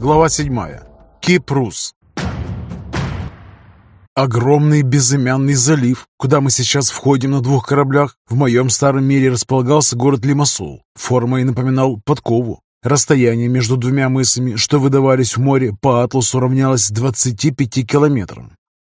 Глава 7. Кипрус. Огромный безымянный залив, куда мы сейчас входим на двух кораблях, в моем старом мире располагался город Лимассол. Формой напоминал подкову. Расстояние между двумя мысами, что выдавались в море, по атласу равнялось 25 километрам.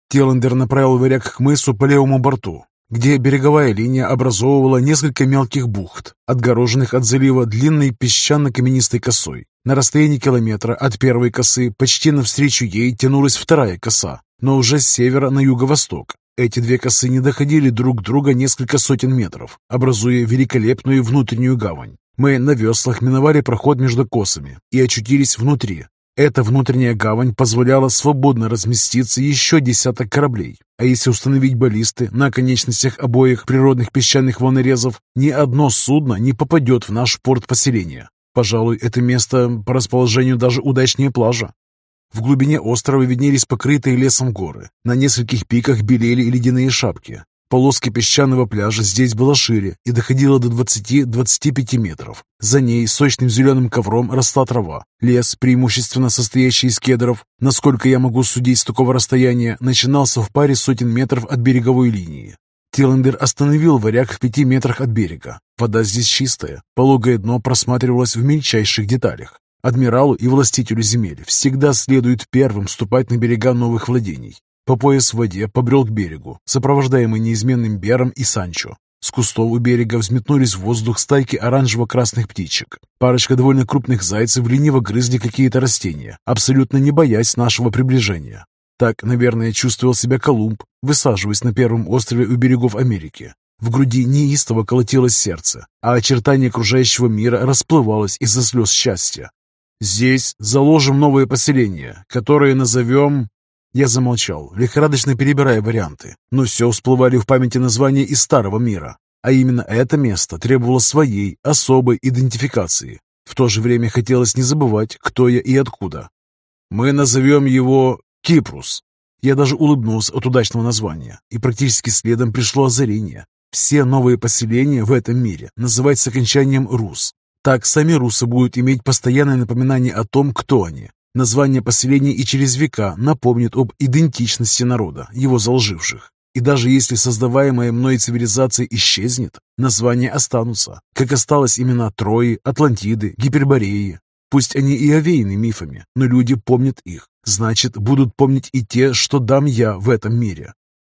Тиландер направил варяг к мысу по левому борту, где береговая линия образовывала несколько мелких бухт, отгороженных от залива длинной песчано-каменистой косой. На расстоянии километра от первой косы почти навстречу ей тянулась вторая коса, но уже с севера на юго-восток. Эти две косы не доходили друг друга несколько сотен метров, образуя великолепную внутреннюю гавань. Мы на веслах миновали проход между косами и очутились внутри, эта внутренняя гавань позволяла свободно разместиться еще десяток кораблей, а если установить баллисты на конечностях обоих природных песчаных волнорезов, ни одно судно не попадет в наш порт поселения. Пожалуй, это место по расположению даже удачнее плажа. В глубине острова виднелись покрытые лесом горы. На нескольких пиках белели ледяные шапки. Полоска песчаного пляжа здесь была шире и доходила до 20-25 метров. За ней сочным зеленым ковром росла трава. Лес, преимущественно состоящий из кедров, насколько я могу судить с такого расстояния, начинался в паре сотен метров от береговой линии. Тиландер остановил варяг в пяти метрах от берега. Вода здесь чистая, пологое дно просматривалось в мельчайших деталях. Адмиралу и властителю земель всегда следует первым ступать на берега новых владений. По пояс в воде побрел к берегу, сопровождаемый неизменным Бером и Санчо. С кустов у берега взметнулись в воздух стайки оранжево-красных птичек. Парочка довольно крупных зайцев лениво грызли какие-то растения, абсолютно не боясь нашего приближения. Так, наверное, чувствовал себя Колумб, высаживаясь на первом острове у берегов Америки. В груди неистово колотилось сердце, а очертание окружающего мира расплывалось из-за слез счастья. «Здесь заложим новое поселение, которое назовем я замолчал, лихорадочно перебирая варианты, но все всплывали в памяти названия из старого мира. А именно это место требовало своей особой идентификации. В то же время хотелось не забывать, кто я и откуда. Мы назовем его Кипрус. Я даже улыбнулся от удачного названия, и практически следом пришло озарение. Все новые поселения в этом мире называть с окончанием «рус». Так сами русы будут иметь постоянное напоминание о том, кто они, Название поселения и через века напомнит об идентичности народа, его заложивших. И даже если создаваемая мной цивилизация исчезнет, названия останутся, как осталось имена Трои, Атлантиды, Гипербореи. Пусть они и овеяны мифами, но люди помнят их. Значит, будут помнить и те, что дам я в этом мире.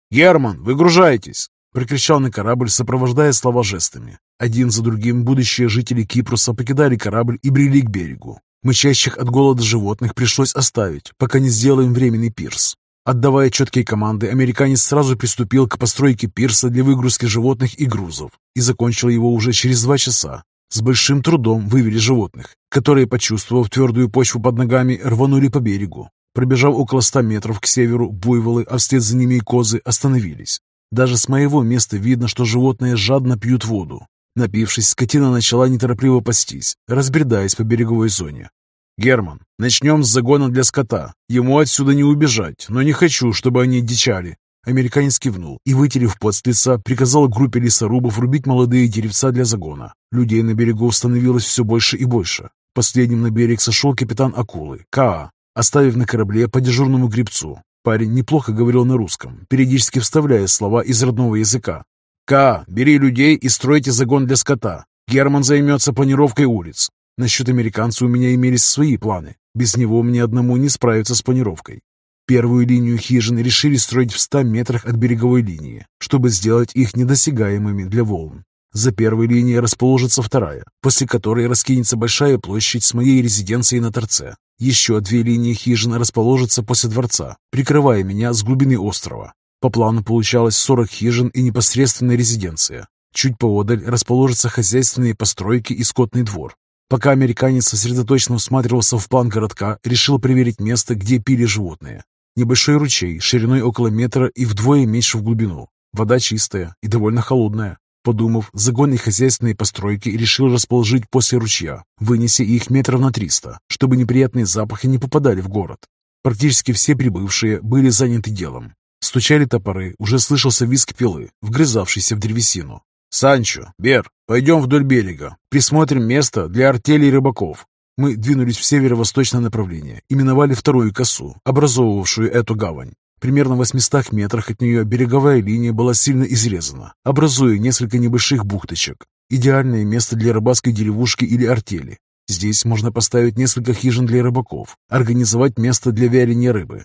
«Герман, выгружайтесь!» — прокричал на корабль, сопровождая слова жестами. Один за другим будущие жители Кипруса покидали корабль и брели к берегу. Мычащих от голода животных пришлось оставить, пока не сделаем временный пирс. Отдавая четкие команды, американец сразу приступил к постройке пирса для выгрузки животных и грузов и закончил его уже через два часа. С большим трудом вывели животных, которые, почувствовав твердую почву под ногами, рванули по берегу. Пробежав около ста метров к северу, буйволы, а вслед за ними и козы, остановились. Даже с моего места видно, что животные жадно пьют воду. Напившись, скотина начала неторопливо пастись, разбредаясь по береговой зоне. «Герман, начнем с загона для скота. Ему отсюда не убежать, но не хочу, чтобы они дичали». Американец кивнул и, вытерев пот с лица, приказал группе лесорубов рубить молодые деревца для загона. Людей на берегу становилось все больше и больше. Последним на берег сошел капитан Акулы, Каа, оставив на корабле по дежурному гребцу. Парень неплохо говорил на русском, периодически вставляя слова из родного языка. К, бери людей и стройте загон для скота. Герман займется планировкой улиц. Насчет американца у меня имелись свои планы. Без него мне одному не справиться с планировкой. Первую линию хижин решили строить в 100 метрах от береговой линии, чтобы сделать их недосягаемыми для волн. За первой линией расположится вторая, после которой раскинется большая площадь с моей резиденцией на торце. Еще две линии хижин расположатся после дворца, прикрывая меня с глубины острова. По плану получалось 40 хижин и непосредственная резиденция. Чуть поодаль расположатся хозяйственные постройки и скотный двор. Пока американец сосредоточенно всматривался в план городка, решил проверить место, где пили животные. Небольшой ручей, шириной около метра и вдвое меньше в глубину. Вода чистая и довольно холодная. Подумав, загон и хозяйственные постройки решил расположить после ручья, вынеся их метров на триста, чтобы неприятные запахи не попадали в город. Практически все прибывшие были заняты делом. Стучали топоры, уже слышался визг пилы, вгрызавшийся в древесину. «Санчо, Бер, пойдем вдоль берега, присмотрим место для артелей рыбаков. Мы двинулись в северо-восточное направление и миновали вторую косу, образовывавшую эту гавань. Примерно в 800 метрах от нее береговая линия была сильно изрезана, образуя несколько небольших бухточек. Идеальное место для рыбацкой деревушки или артели. Здесь можно поставить несколько хижин для рыбаков, организовать место для вяления рыбы.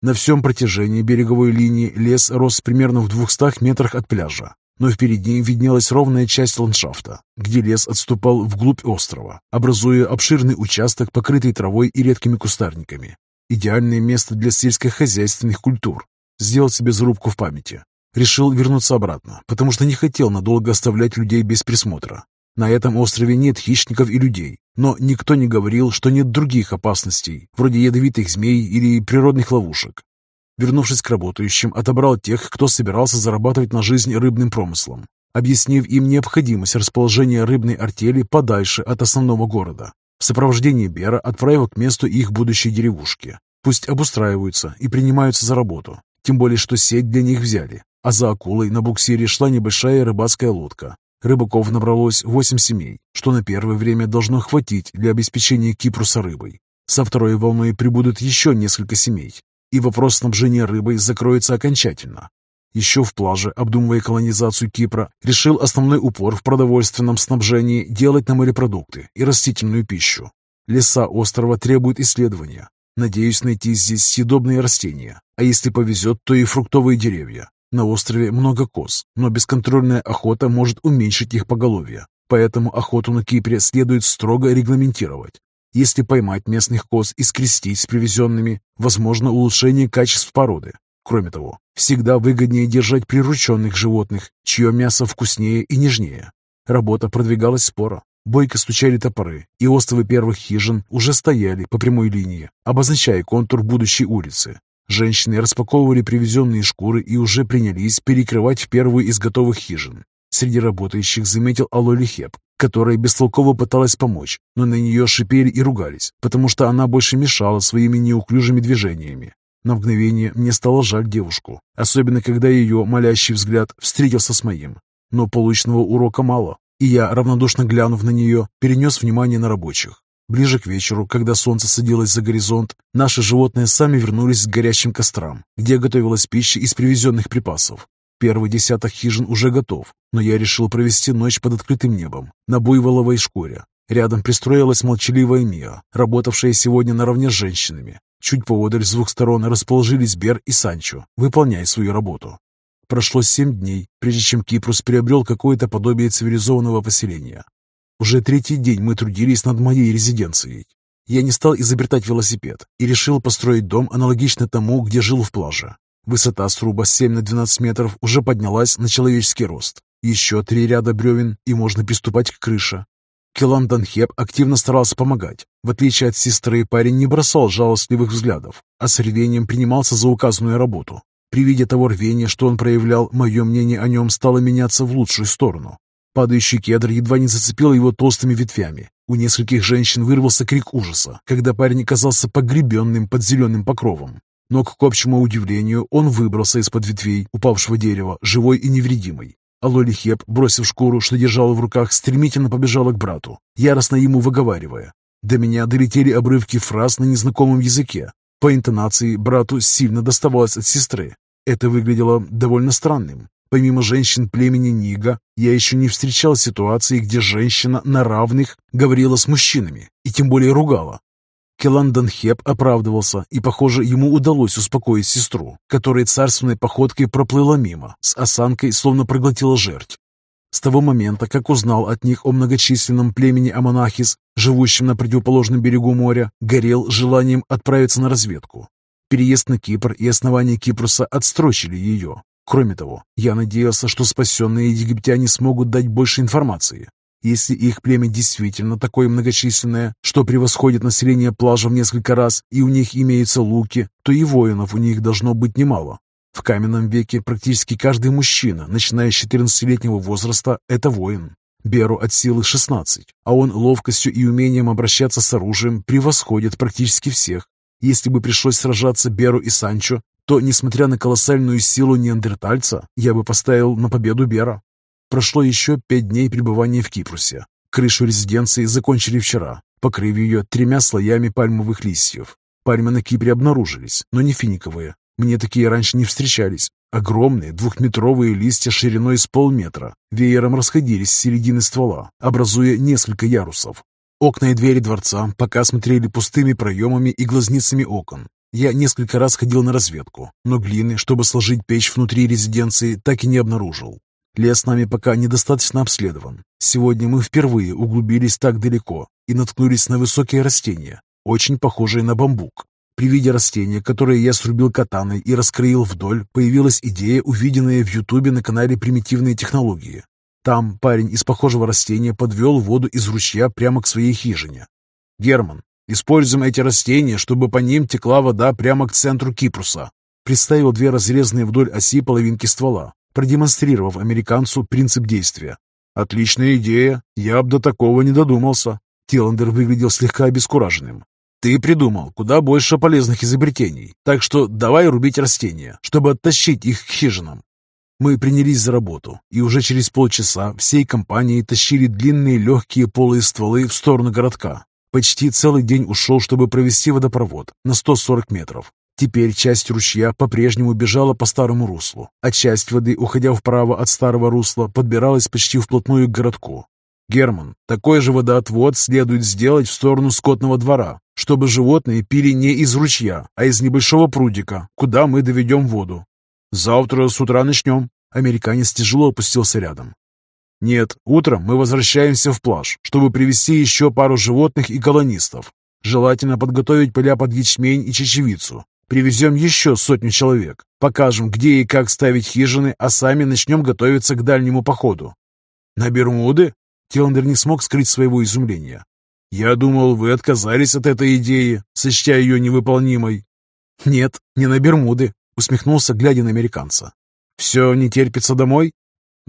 На всем протяжении береговой линии лес рос примерно в 200 метрах от пляжа, но впереди виднелась ровная часть ландшафта, где лес отступал вглубь острова, образуя обширный участок, покрытый травой и редкими кустарниками. Идеальное место для сельскохозяйственных культур. Сделал себе зарубку в памяти. Решил вернуться обратно, потому что не хотел надолго оставлять людей без присмотра. На этом острове нет хищников и людей, но никто не говорил, что нет других опасностей, вроде ядовитых змей или природных ловушек. Вернувшись к работающим, отобрал тех, кто собирался зарабатывать на жизнь рыбным промыслом, объяснив им необходимость расположения рыбной артели подальше от основного города. В сопровождении Бера отправил к месту их будущей деревушки. Пусть обустраиваются и принимаются за работу, тем более что сеть для них взяли, а за акулой на буксире шла небольшая рыбацкая лодка. Рыбаков набралось восемь семей, что на первое время должно хватить для обеспечения Кипруса рыбой. Со второй волной прибудут еще несколько семей, и вопрос снабжения рыбой закроется окончательно. Еще в плаже, обдумывая колонизацию Кипра, решил основной упор в продовольственном снабжении делать на морепродукты и растительную пищу. Леса острова требуют исследования. Надеюсь найти здесь съедобные растения, а если повезет, то и фруктовые деревья. На острове много коз, но бесконтрольная охота может уменьшить их поголовье, поэтому охоту на Кипре следует строго регламентировать. Если поймать местных коз и скрестить с привезенными, возможно улучшение качеств породы. Кроме того, всегда выгоднее держать прирученных животных, чье мясо вкуснее и нежнее. Работа продвигалась споро. Бойко стучали топоры, и островы первых хижин уже стояли по прямой линии, обозначая контур будущей улицы. Женщины распаковывали привезенные шкуры и уже принялись перекрывать первую из готовых хижин. Среди работающих заметил Алоли Хеп, которая бестолково пыталась помочь, но на нее шипели и ругались, потому что она больше мешала своими неуклюжими движениями. На мгновение мне стало жаль девушку, особенно когда ее молящий взгляд встретился с моим. Но полученного урока мало, и я, равнодушно глянув на нее, перенес внимание на рабочих. Ближе к вечеру, когда солнце садилось за горизонт, наши животные сами вернулись к горящим кострам, где готовилась пища из привезенных припасов. Первый десяток хижин уже готов, но я решил провести ночь под открытым небом, на буйволовой шкуре. Рядом пристроилась молчаливая Мия, работавшая сегодня наравне с женщинами. Чуть поодаль с двух сторон расположились Бер и Санчо, выполняя свою работу. Прошло семь дней, прежде чем Кипрус приобрел какое-то подобие цивилизованного поселения. Уже третий день мы трудились над моей резиденцией. Я не стал изобретать велосипед и решил построить дом аналогично тому, где жил в плаже. Высота сруба 7 на 12 метров уже поднялась на человеческий рост. Еще три ряда бревен, и можно приступать к крыше. Келан Данхеп активно старался помогать. В отличие от сестры, парень не бросал жалостливых взглядов, а с рвением принимался за указанную работу. При виде того рвения, что он проявлял, мое мнение о нем стало меняться в лучшую сторону. Падающий кедр едва не зацепил его толстыми ветвями. У нескольких женщин вырвался крик ужаса, когда парень оказался погребенным под зеленым покровом. Но, к общему удивлению, он выбрался из-под ветвей упавшего дерева, живой и невредимый. А Лоли Хеп, бросив шкуру, что держала в руках, стремительно побежала к брату, яростно ему выговаривая. До меня долетели обрывки фраз на незнакомом языке. По интонации брату сильно доставалось от сестры. Это выглядело довольно странным. Помимо женщин племени Нига, я еще не встречал ситуации, где женщина на равных говорила с мужчинами и тем более ругала. Келанданхеп оправдывался, и, похоже, ему удалось успокоить сестру, которая царственной походкой проплыла мимо, с осанкой словно проглотила жерть. С того момента, как узнал от них о многочисленном племени Амонахис, живущем на противоположном берегу моря, горел желанием отправиться на разведку. Переезд на Кипр и основание Кипруса отстрочили ее. Кроме того, я надеялся, что спасенные египтяне смогут дать больше информации, если их племя действительно такое многочисленное, что превосходит население плажа в несколько раз, и у них имеются луки, то и воинов у них должно быть немало. В каменном веке практически каждый мужчина, начиная с 14-летнего возраста, это воин. Беру от силы 16, а он ловкостью и умением обращаться с оружием превосходит практически всех. Если бы пришлось сражаться Беру и Санчо, то, несмотря на колоссальную силу неандертальца, я бы поставил на победу Бера. Прошло еще пять дней пребывания в Кипрусе. Крышу резиденции закончили вчера, покрыв ее тремя слоями пальмовых листьев. Пальмы на Кипре обнаружились, но не финиковые. Мне такие раньше не встречались. Огромные двухметровые листья шириной с полметра веером расходились с середины ствола, образуя несколько ярусов. Окна и двери дворца пока смотрели пустыми проемами и глазницами окон. Я несколько раз ходил на разведку, но глины, чтобы сложить печь внутри резиденции, так и не обнаружил. Лес нами пока недостаточно обследован. Сегодня мы впервые углубились так далеко и наткнулись на высокие растения, очень похожие на бамбук. При виде растения, которое я срубил катаной и раскроил вдоль, появилась идея, увиденная в Ютубе на канале «Примитивные технологии». Там парень из похожего растения подвел воду из ручья прямо к своей хижине. «Герман, используем эти растения, чтобы по ним текла вода прямо к центру Кипруса». Представил две разрезанные вдоль оси половинки ствола, продемонстрировав американцу принцип действия. «Отличная идея. Я бы до такого не додумался». Тиландер выглядел слегка обескураженным. Ты придумал куда больше полезных изобретений, так что давай рубить растения, чтобы оттащить их к хижинам. Мы принялись за работу, и уже через полчаса всей компанией тащили длинные легкие полые стволы в сторону городка. Почти целый день ушел, чтобы провести водопровод на 140 метров. Теперь часть ручья по-прежнему бежала по старому руслу, а часть воды, уходя вправо от старого русла, подбиралась почти вплотную к городку. Герман, такой же водоотвод следует сделать в сторону скотного двора, чтобы животные пили не из ручья, а из небольшого прудика, куда мы доведем воду. Завтра с утра начнем. Американец тяжело опустился рядом. Нет, утром мы возвращаемся в плаж, чтобы привести еще пару животных и колонистов. Желательно подготовить поля под ячмень и чечевицу. Привезем еще сотню человек. Покажем, где и как ставить хижины, а сами начнем готовиться к дальнему походу. На Бермуды? Тиландер не смог скрыть своего изумления. «Я думал, вы отказались от этой идеи, сочтя ее невыполнимой». «Нет, не на Бермуды», — усмехнулся, глядя на американца. «Все не терпится домой?»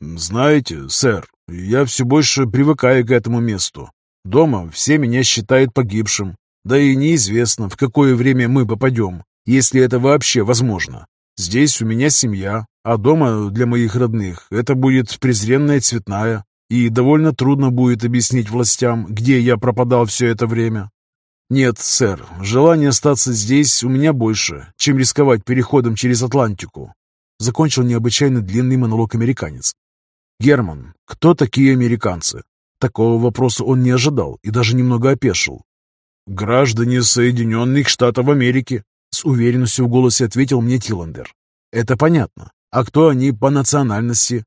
«Знаете, сэр, я все больше привыкаю к этому месту. Дома все меня считают погибшим, да и неизвестно, в какое время мы попадем, если это вообще возможно. Здесь у меня семья, а дома для моих родных это будет презренная цветная, и довольно трудно будет объяснить властям, где я пропадал все это время. Нет, сэр, желание остаться здесь у меня больше, чем рисковать переходом через Атлантику. Закончил необычайно длинный монолог американец. Герман, кто такие американцы? Такого вопроса он не ожидал и даже немного опешил. «Граждане Соединенных Штатов Америки», — с уверенностью в голосе ответил мне Тиландер. «Это понятно. А кто они по национальности?»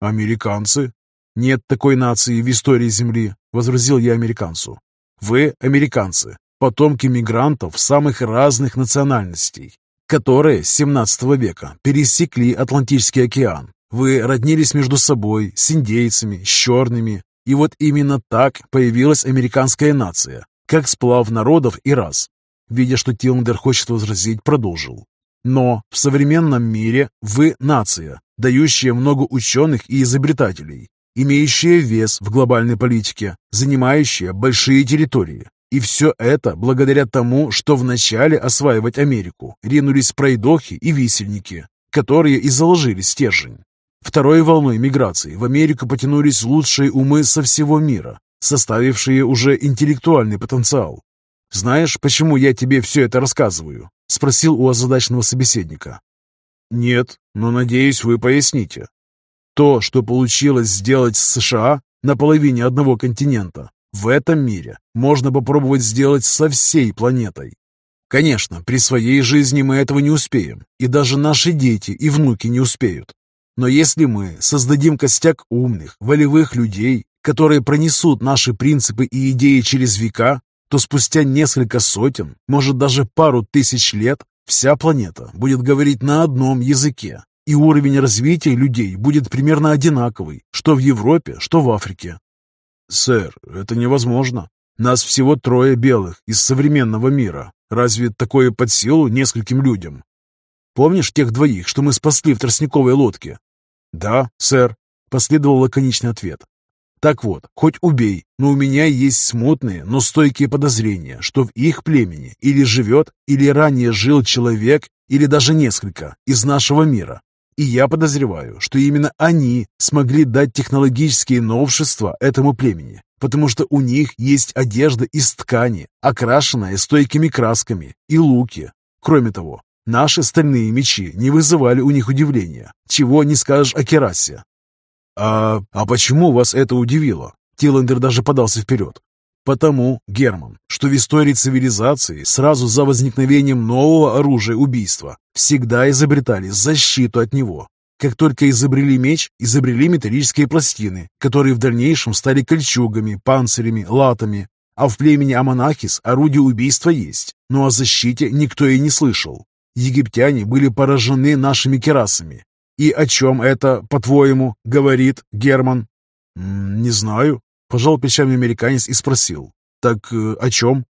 «Американцы», «Нет такой нации в истории Земли», — возразил я американцу. «Вы американцы, потомки мигрантов самых разных национальностей, которые с 17 века пересекли Атлантический океан. Вы роднились между собой, с индейцами, с черными, и вот именно так появилась американская нация, как сплав народов и рас». Видя, что Тиландер хочет возразить, продолжил. Но в современном мире вы нация, дающая много ученых и изобретателей, имеющая вес в глобальной политике, занимающая большие территории. И все это благодаря тому, что вначале осваивать Америку ринулись пройдохи и висельники, которые и заложили стержень. Второй волной миграции в Америку потянулись лучшие умы со всего мира, составившие уже интеллектуальный потенциал. «Знаешь, почему я тебе все это рассказываю?» – спросил у озадаченного собеседника. «Нет, но надеюсь, вы поясните. То, что получилось сделать с США на половине одного континента, в этом мире можно попробовать сделать со всей планетой. Конечно, при своей жизни мы этого не успеем, и даже наши дети и внуки не успеют. Но если мы создадим костяк умных, волевых людей, которые пронесут наши принципы и идеи через века, то спустя несколько сотен, может даже пару тысяч лет, вся планета будет говорить на одном языке, и уровень развития людей будет примерно одинаковый, что в Европе, что в Африке. Сэр, это невозможно. Нас всего трое белых из современного мира. Разве такое под силу нескольким людям? Помнишь тех двоих, что мы спасли в тростниковой лодке? Да, сэр, последовал лаконичный ответ. Так вот, хоть убей, но у меня есть смутные, но стойкие подозрения, что в их племени или живет, или ранее жил человек, или даже несколько из нашего мира, И я подозреваю, что именно они смогли дать технологические новшества этому племени, потому что у них есть одежда из ткани, окрашенная стойкими красками, и луки. Кроме того, наши стальные мечи не вызывали у них удивления, чего не скажешь о керасе. «А, а почему вас это удивило?» Тиландер даже подался вперед. Потому, Герман, что в истории цивилизации сразу за возникновением нового оружия убийства всегда изобретали защиту от него. Как только изобрели меч, изобрели металлические пластины, которые в дальнейшем стали кольчугами, панцирями, латами. А в племени Аманахис орудие убийства есть, но о защите никто и не слышал. Египтяне были поражены нашими керасами. И о чем это, по-твоему, говорит Герман? «Не знаю», Пожал плечами американец и спросил. «Так э, о чем?»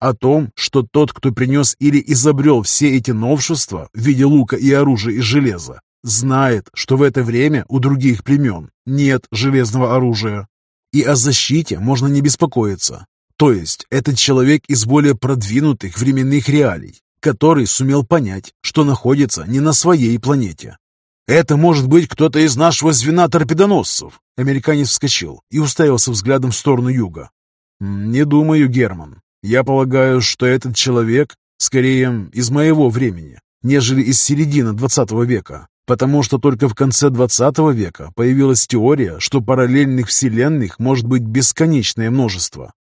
«О том, что тот, кто принес или изобрел все эти новшества в виде лука и оружия из железа, знает, что в это время у других племен нет железного оружия. И о защите можно не беспокоиться. То есть этот человек из более продвинутых временных реалий, который сумел понять, что находится не на своей планете, «Это может быть кто-то из нашего звена торпедоносцев!» Американец вскочил и уставился взглядом в сторону юга. «Не думаю, Герман. Я полагаю, что этот человек скорее из моего времени, нежели из середины двадцатого века, потому что только в конце двадцатого века появилась теория, что параллельных вселенных может быть бесконечное множество.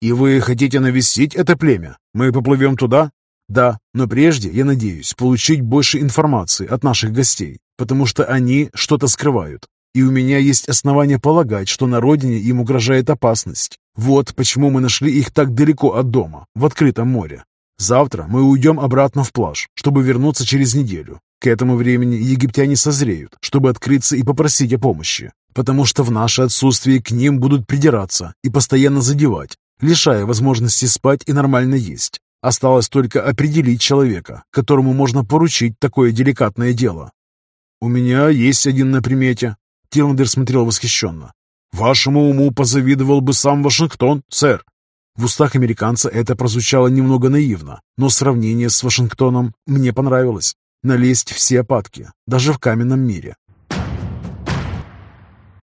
И вы хотите навестить это племя? Мы поплывем туда? Да, но прежде я надеюсь получить больше информации от наших гостей потому что они что-то скрывают. И у меня есть основания полагать, что на родине им угрожает опасность. Вот почему мы нашли их так далеко от дома, в открытом море. Завтра мы уйдем обратно в плаж, чтобы вернуться через неделю. К этому времени египтяне созреют, чтобы открыться и попросить о помощи, потому что в наше отсутствие к ним будут придираться и постоянно задевать, лишая возможности спать и нормально есть. Осталось только определить человека, которому можно поручить такое деликатное дело. «У меня есть один на примете», — Тиландер смотрел восхищенно. «Вашему уму позавидовал бы сам Вашингтон, сэр». В устах американца это прозвучало немного наивно, но сравнение с Вашингтоном мне понравилось. Налезть все опадки, даже в каменном мире,